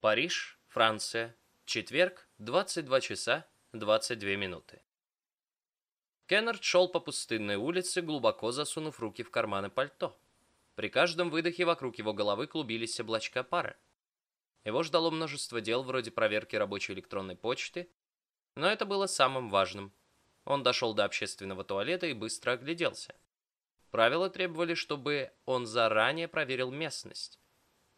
Париж, Франция. Четверг, 22 часа 22 минуты. Кеннард шел по пустынной улице, глубоко засунув руки в карманы пальто. При каждом выдохе вокруг его головы клубились облачка пара. Его ждало множество дел вроде проверки рабочей электронной почты, но это было самым важным. Он дошел до общественного туалета и быстро огляделся. Правила требовали, чтобы он заранее проверил местность,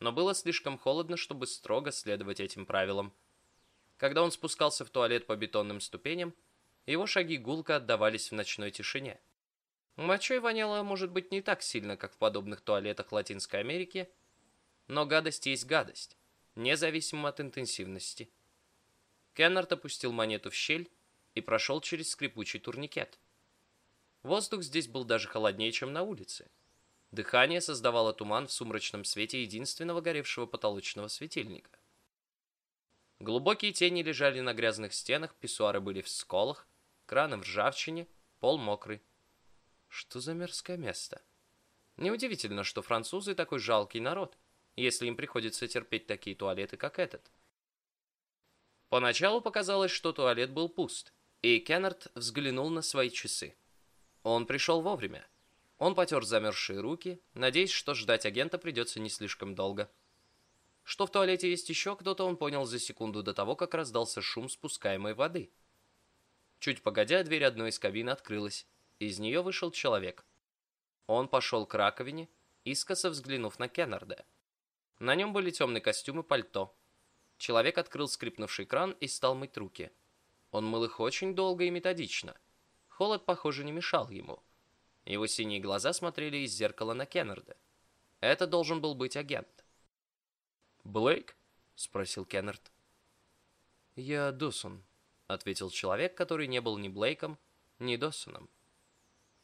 но было слишком холодно, чтобы строго следовать этим правилам. Когда он спускался в туалет по бетонным ступеням, его шаги гулко отдавались в ночной тишине. Мочой воняло, может быть, не так сильно, как в подобных туалетах Латинской Америки, но гадость есть гадость, независимо от интенсивности. Кеннард опустил монету в щель и прошел через скрипучий турникет. Воздух здесь был даже холоднее, чем на улице. Дыхание создавало туман в сумрачном свете единственного горевшего потолочного светильника. Глубокие тени лежали на грязных стенах, писсуары были в сколах, краны в ржавчине, пол мокрый. Что за мерзкое место? Неудивительно, что французы такой жалкий народ, если им приходится терпеть такие туалеты, как этот. Поначалу показалось, что туалет был пуст, и Кеннард взглянул на свои часы. Он пришел вовремя. Он потер замерзшие руки, надеясь, что ждать агента придется не слишком долго. Что в туалете есть еще кто-то, он понял за секунду до того, как раздался шум спускаемой воды. Чуть погодя, дверь одной из кабин открылась. Из нее вышел человек. Он пошел к раковине, искоса взглянув на Кеннарда. На нем были темный костюм и пальто. Человек открыл скрипнувший кран и стал мыть руки. Он мыл их очень долго и методично. Холод, похоже, не мешал ему. Его синие глаза смотрели из зеркала на Кеннарда. Это должен был быть агент. «Блейк?» — спросил Кеннард. «Я Досон», — ответил человек, который не был ни Блейком, ни Досоном.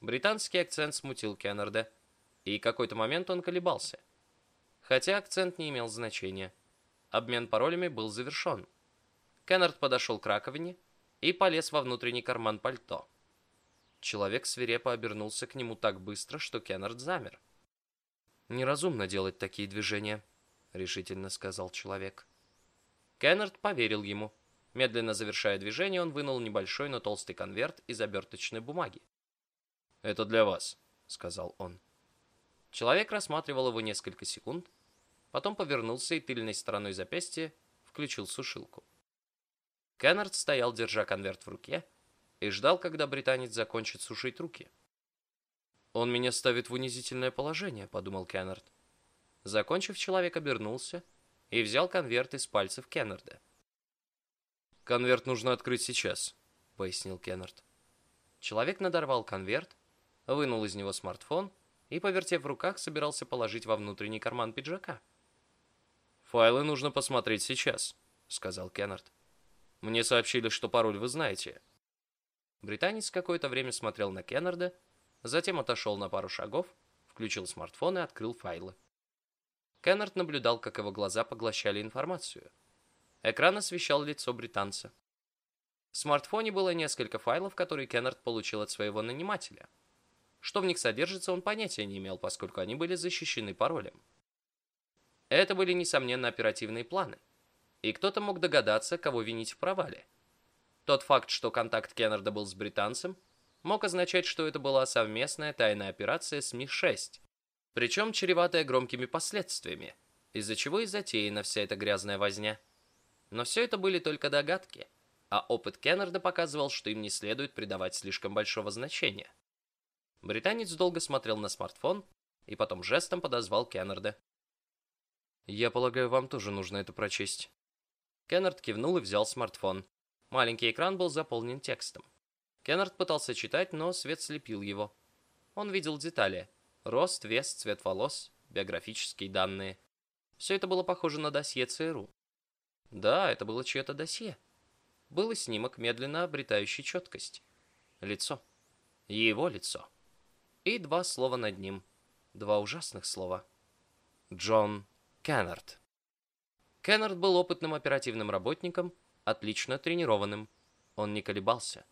Британский акцент смутил Кеннарда, и какой-то момент он колебался. Хотя акцент не имел значения. Обмен паролями был завершен. Кеннард подошел к раковине и полез во внутренний карман пальто. Человек свирепо обернулся к нему так быстро, что Кеннард замер. Неразумно делать такие движения. — решительно сказал человек. Кеннард поверил ему. Медленно завершая движение, он вынул небольшой, но толстый конверт из оберточной бумаги. «Это для вас», — сказал он. Человек рассматривал его несколько секунд, потом повернулся и тыльной стороной запястья включил сушилку. Кеннард стоял, держа конверт в руке, и ждал, когда британец закончит сушить руки. «Он меня ставит в унизительное положение», — подумал Кеннард. Закончив, человек обернулся и взял конверт из пальцев Кеннарда. «Конверт нужно открыть сейчас», — пояснил Кеннард. Человек надорвал конверт, вынул из него смартфон и, повертев в руках, собирался положить во внутренний карман пиджака. «Файлы нужно посмотреть сейчас», — сказал Кеннард. «Мне сообщили, что пароль вы знаете». Британец какое-то время смотрел на Кеннарда, затем отошел на пару шагов, включил смартфон и открыл файлы. Кеннард наблюдал, как его глаза поглощали информацию. Экран освещал лицо британца. В смартфоне было несколько файлов, которые Кеннард получил от своего нанимателя. Что в них содержится, он понятия не имел, поскольку они были защищены паролем. Это были, несомненно, оперативные планы. И кто-то мог догадаться, кого винить в провале. Тот факт, что контакт Кеннарда был с британцем, мог означать, что это была совместная тайная операция с Ми-6, причем чреватая громкими последствиями, из-за чего и затеяна вся эта грязная возня. Но все это были только догадки, а опыт Кеннарда показывал, что им не следует придавать слишком большого значения. Британец долго смотрел на смартфон и потом жестом подозвал Кеннарда. «Я полагаю, вам тоже нужно это прочесть». Кеннард кивнул и взял смартфон. Маленький экран был заполнен текстом. Кеннард пытался читать, но свет слепил его. Он видел детали. Рост, вес, цвет волос, биографические данные. Все это было похоже на досье ЦРУ. Да, это было чье-то досье. Был и снимок, медленно обретающий четкость. Лицо. Его лицо. И два слова над ним. Два ужасных слова. Джон Кеннард. Кеннард был опытным оперативным работником, отлично тренированным. Он не колебался.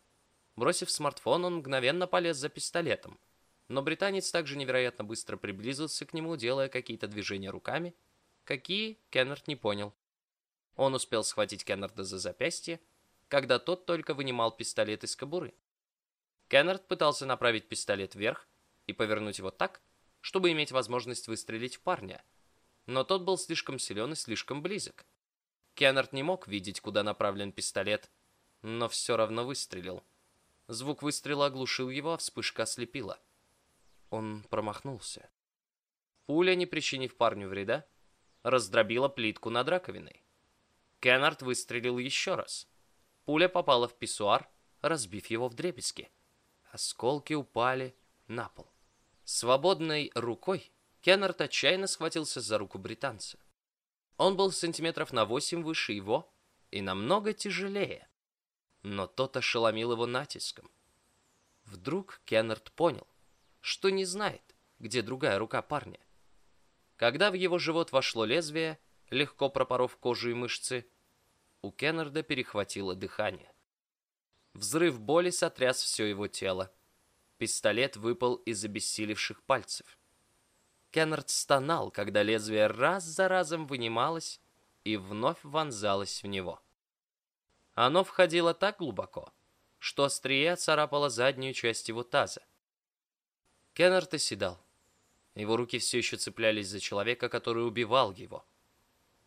Бросив смартфон, он мгновенно полез за пистолетом но британец также невероятно быстро приблизился к нему, делая какие-то движения руками, какие Кеннард не понял. Он успел схватить Кеннарда за запястье, когда тот только вынимал пистолет из кобуры. Кеннард пытался направить пистолет вверх и повернуть его так, чтобы иметь возможность выстрелить в парня, но тот был слишком силен и слишком близок. Кеннард не мог видеть, куда направлен пистолет, но все равно выстрелил. Звук выстрела оглушил его, а вспышка ослепила. Он промахнулся. Пуля, не причинив парню вреда, раздробила плитку над раковиной. Кеннард выстрелил еще раз. Пуля попала в писсуар, разбив его в дребезги. Осколки упали на пол. Свободной рукой Кеннард отчаянно схватился за руку британца. Он был сантиметров на восемь выше его и намного тяжелее. Но тот ошеломил его натиском. Вдруг Кеннард понял, что не знает, где другая рука парня. Когда в его живот вошло лезвие, легко пропоров кожу и мышцы, у Кеннарда перехватило дыхание. Взрыв боли сотряс все его тело. Пистолет выпал из обессилевших пальцев. Кеннард стонал, когда лезвие раз за разом вынималось и вновь вонзалось в него. Оно входило так глубоко, что острие царапало заднюю часть его таза. Кеннард оседал. Его руки все еще цеплялись за человека, который убивал его.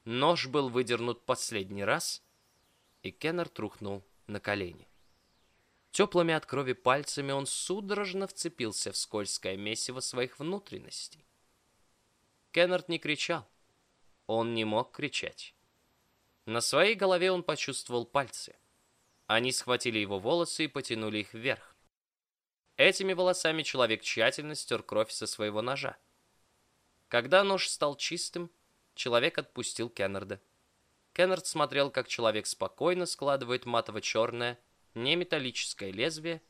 Нож был выдернут последний раз, и Кеннард рухнул на колени. Теплыми от крови пальцами он судорожно вцепился в скользкое месиво своих внутренностей. Кеннард не кричал. Он не мог кричать. На своей голове он почувствовал пальцы. Они схватили его волосы и потянули их вверх. Этими волосами человек тщательно стер кровь со своего ножа. Когда нож стал чистым, человек отпустил Кеннарда. Кеннард смотрел, как человек спокойно складывает матово-черное, неметаллическое лезвие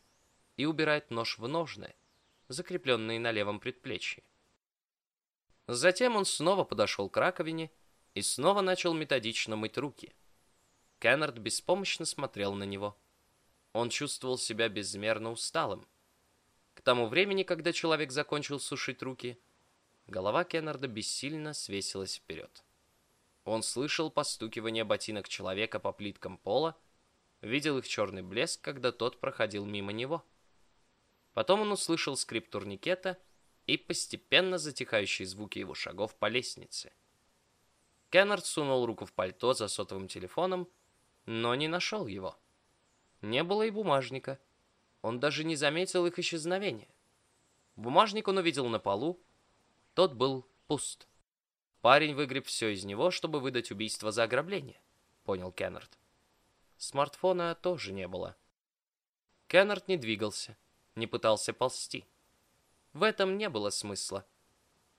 и убирает нож в ножны, закрепленные на левом предплечье. Затем он снова подошел к раковине и снова начал методично мыть руки. Кеннард беспомощно смотрел на него. Он чувствовал себя безмерно усталым. К тому времени, когда человек закончил сушить руки, голова Кеннарда бессильно свесилась вперед. Он слышал постукивание ботинок человека по плиткам пола, видел их черный блеск, когда тот проходил мимо него. Потом он услышал скрип турникета и постепенно затихающие звуки его шагов по лестнице. Кеннард сунул руку в пальто за сотовым телефоном, но не нашел его. Не было и бумажника — он даже не заметил их исчезновения. Бумажник он увидел на полу. Тот был пуст. Парень выгреб все из него, чтобы выдать убийство за ограбление, понял Кеннард. Смартфона тоже не было. Кеннард не двигался, не пытался ползти. В этом не было смысла.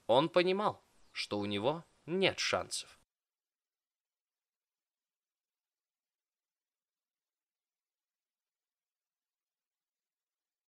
Он понимал, что у него нет шансов.